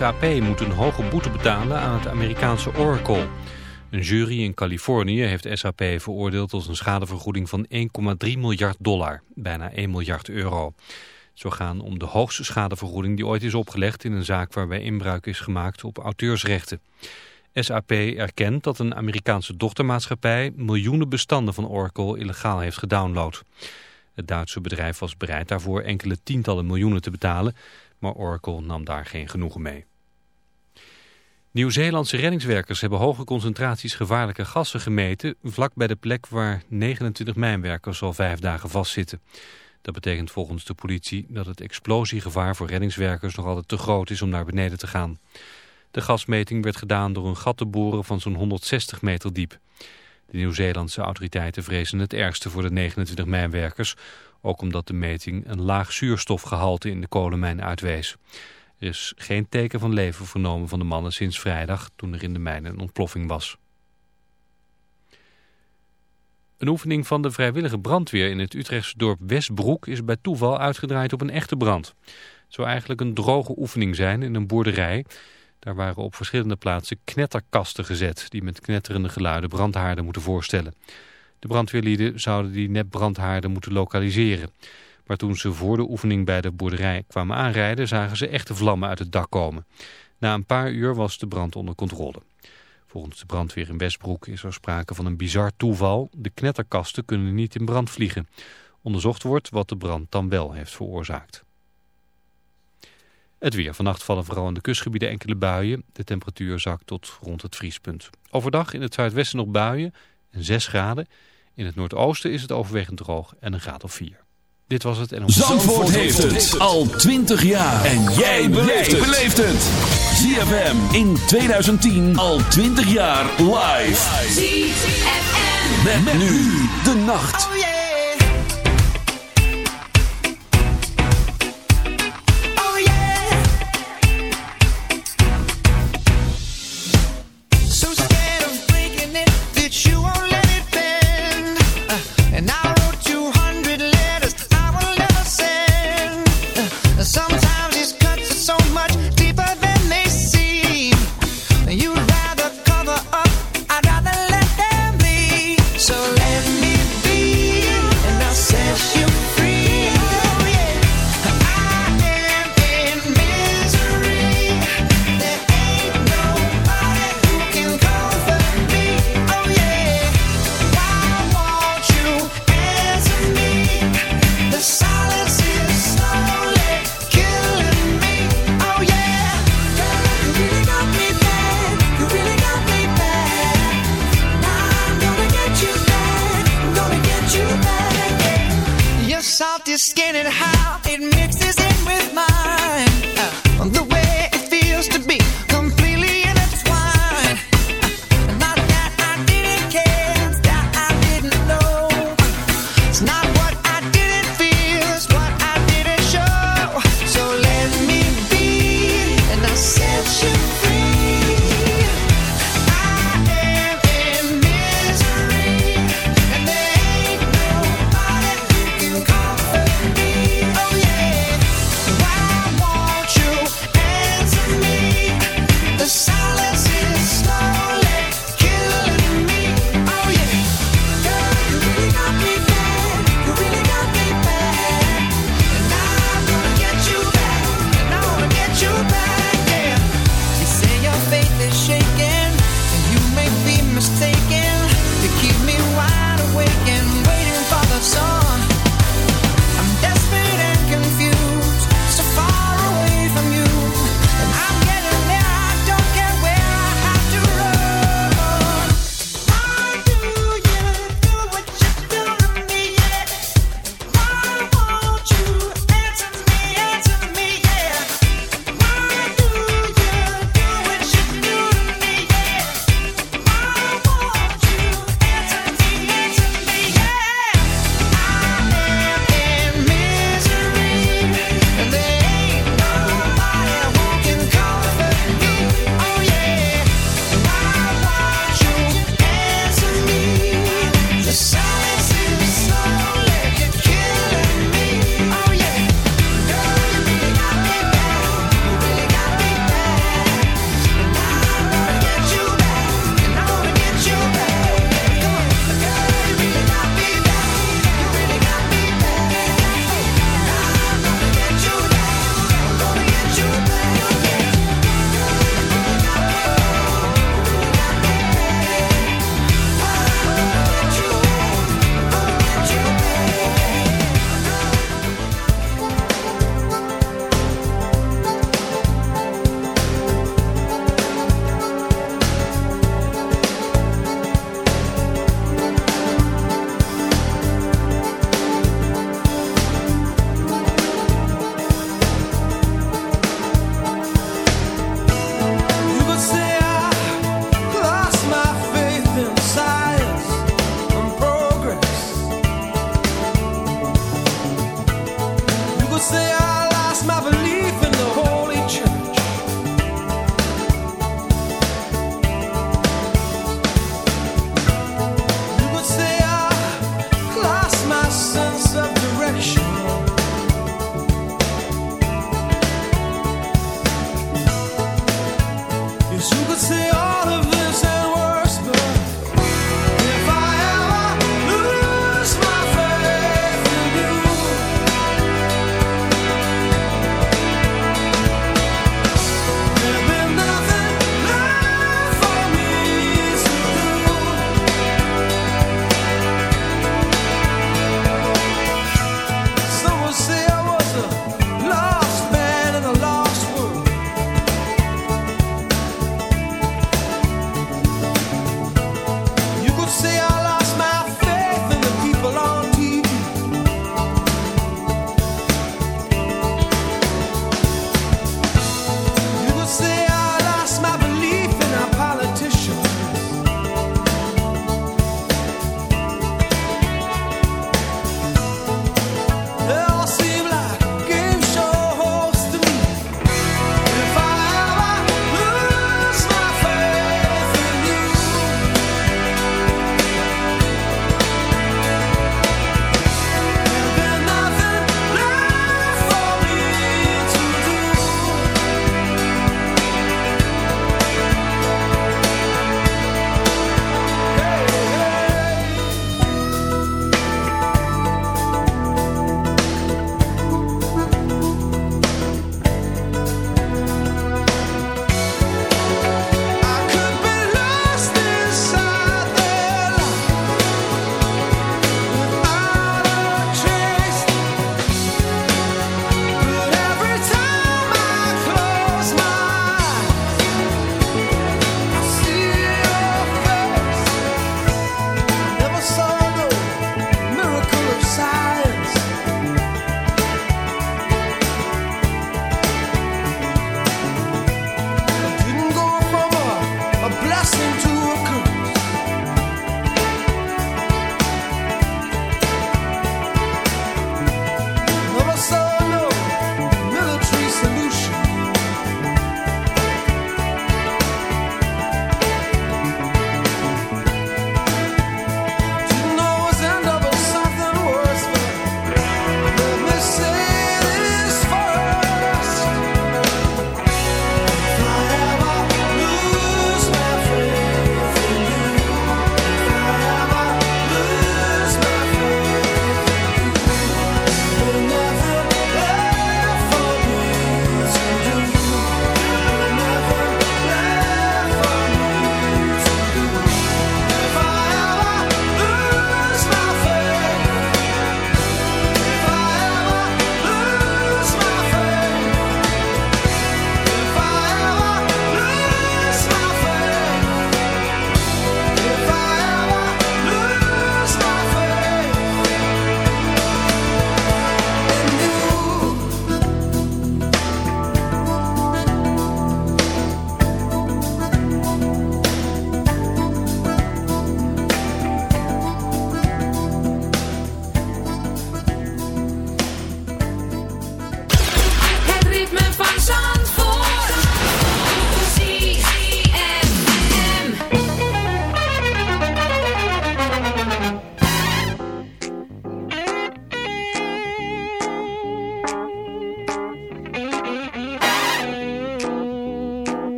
SAP moet een hoge boete betalen aan het Amerikaanse Oracle. Een jury in Californië heeft SAP veroordeeld tot een schadevergoeding van 1,3 miljard dollar, bijna 1 miljard euro. Zo gaan om de hoogste schadevergoeding die ooit is opgelegd in een zaak waarbij inbruik is gemaakt op auteursrechten. SAP erkent dat een Amerikaanse dochtermaatschappij miljoenen bestanden van Oracle illegaal heeft gedownload. Het Duitse bedrijf was bereid daarvoor enkele tientallen miljoenen te betalen, maar Oracle nam daar geen genoegen mee. Nieuw-Zeelandse reddingswerkers hebben hoge concentraties gevaarlijke gassen gemeten... vlak bij de plek waar 29 mijnwerkers al vijf dagen vastzitten. Dat betekent volgens de politie dat het explosiegevaar voor reddingswerkers nog altijd te groot is om naar beneden te gaan. De gasmeting werd gedaan door een gat te boren van zo'n 160 meter diep. De Nieuw-Zeelandse autoriteiten vrezen het ergste voor de 29 mijnwerkers... ook omdat de meting een laag zuurstofgehalte in de kolenmijn uitwees. Er is geen teken van leven vernomen van de mannen sinds vrijdag... toen er in de mijn een ontploffing was. Een oefening van de vrijwillige brandweer in het Utrechtse dorp Westbroek... is bij toeval uitgedraaid op een echte brand. Het zou eigenlijk een droge oefening zijn in een boerderij... Daar waren op verschillende plaatsen knetterkasten gezet... die met knetterende geluiden brandhaarden moeten voorstellen. De brandweerlieden zouden die nepbrandhaarden moeten lokaliseren. Maar toen ze voor de oefening bij de boerderij kwamen aanrijden... zagen ze echte vlammen uit het dak komen. Na een paar uur was de brand onder controle. Volgens de brandweer in Westbroek is er sprake van een bizar toeval. De knetterkasten kunnen niet in brand vliegen. Onderzocht wordt wat de brand dan wel heeft veroorzaakt. Het weer. Vannacht vallen vooral in de kustgebieden enkele buien. De temperatuur zakt tot rond het vriespunt. Overdag in het zuidwesten nog buien en 6 graden. In het noordoosten is het overwegend droog en een graad of 4. Dit was het. En Zandvoort, Zandvoort heeft het al 20 jaar. En jij beleeft het. ZFM in 2010 al 20 jaar live. ZFM. Met, met nu de nacht. Oh yeah.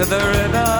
To the river.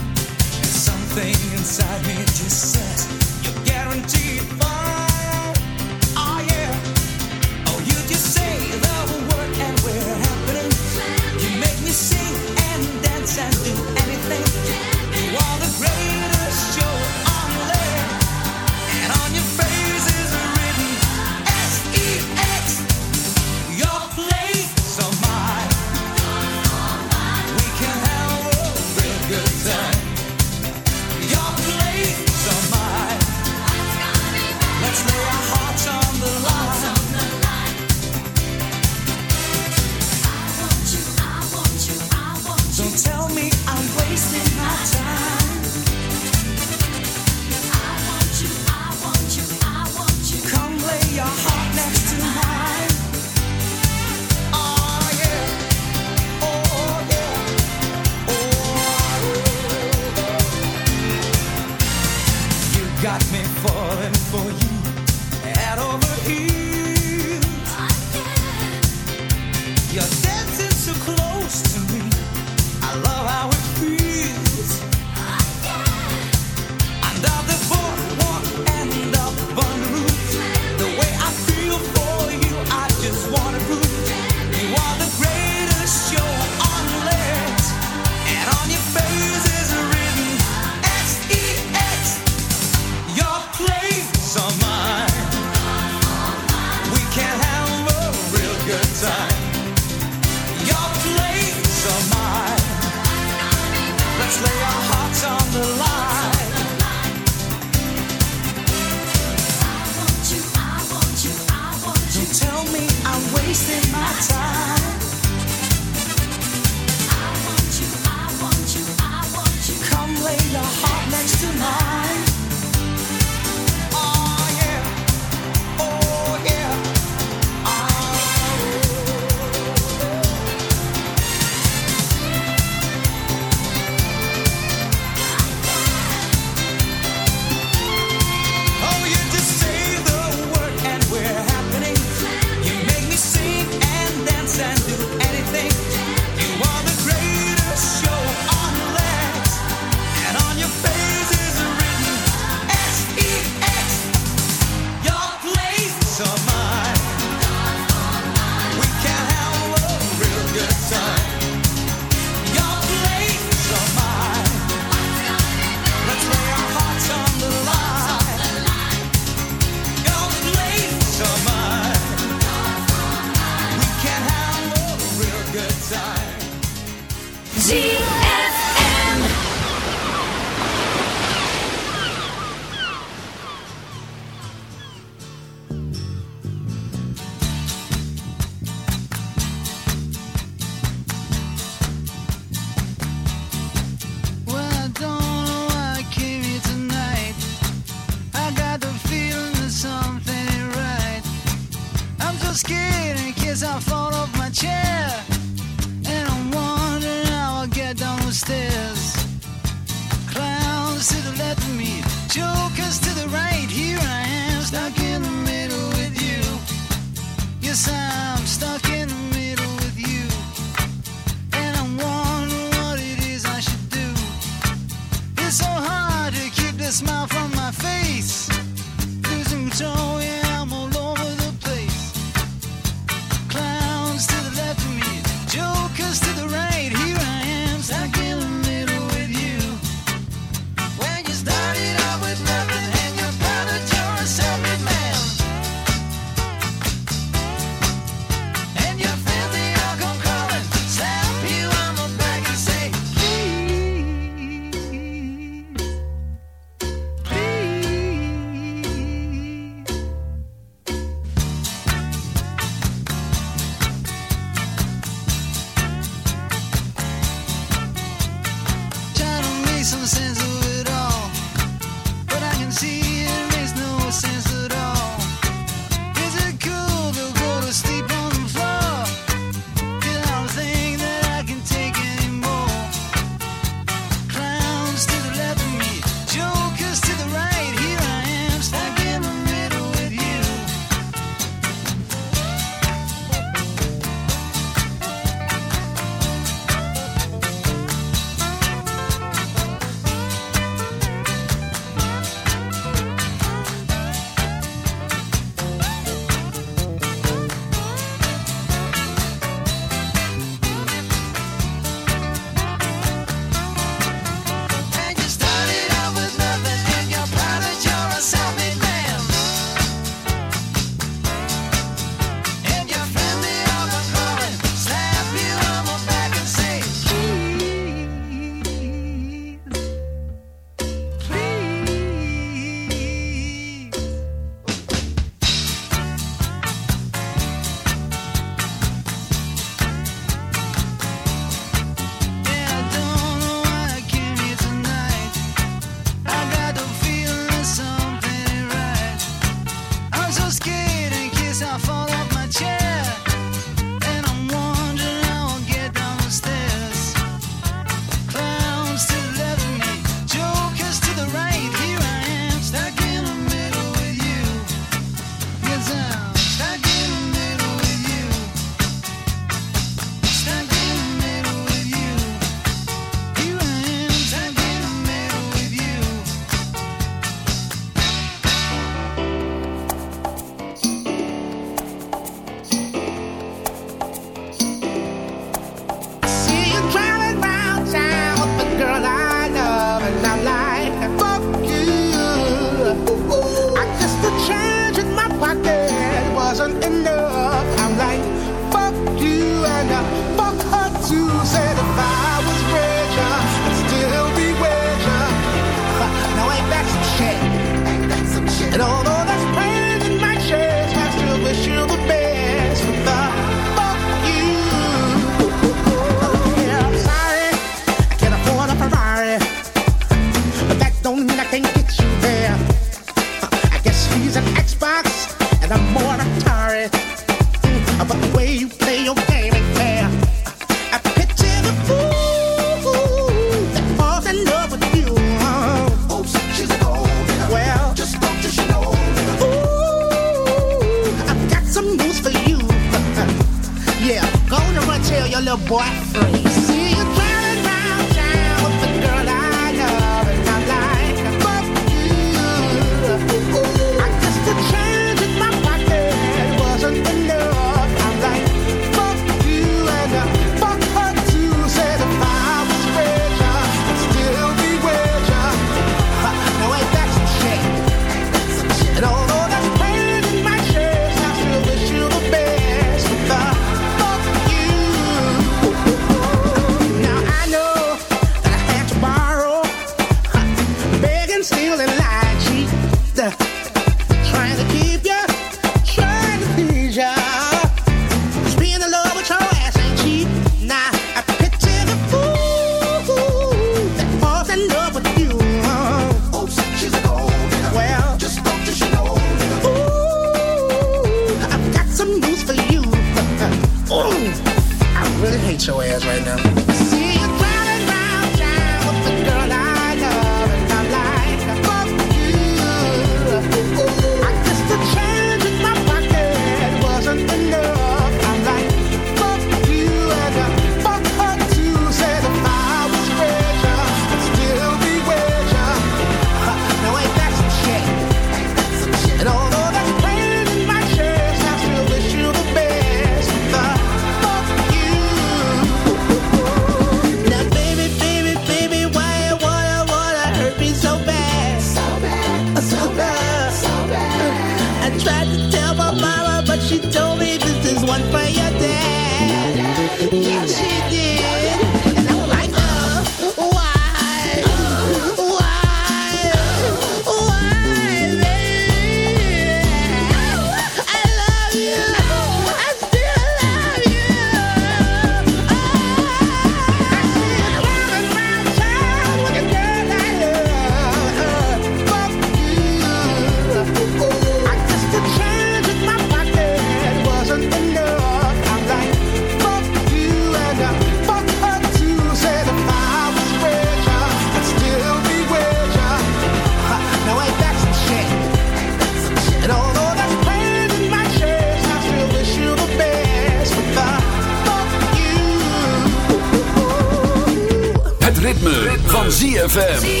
ZFM.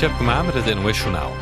Tjepkema met het NOS Journaal.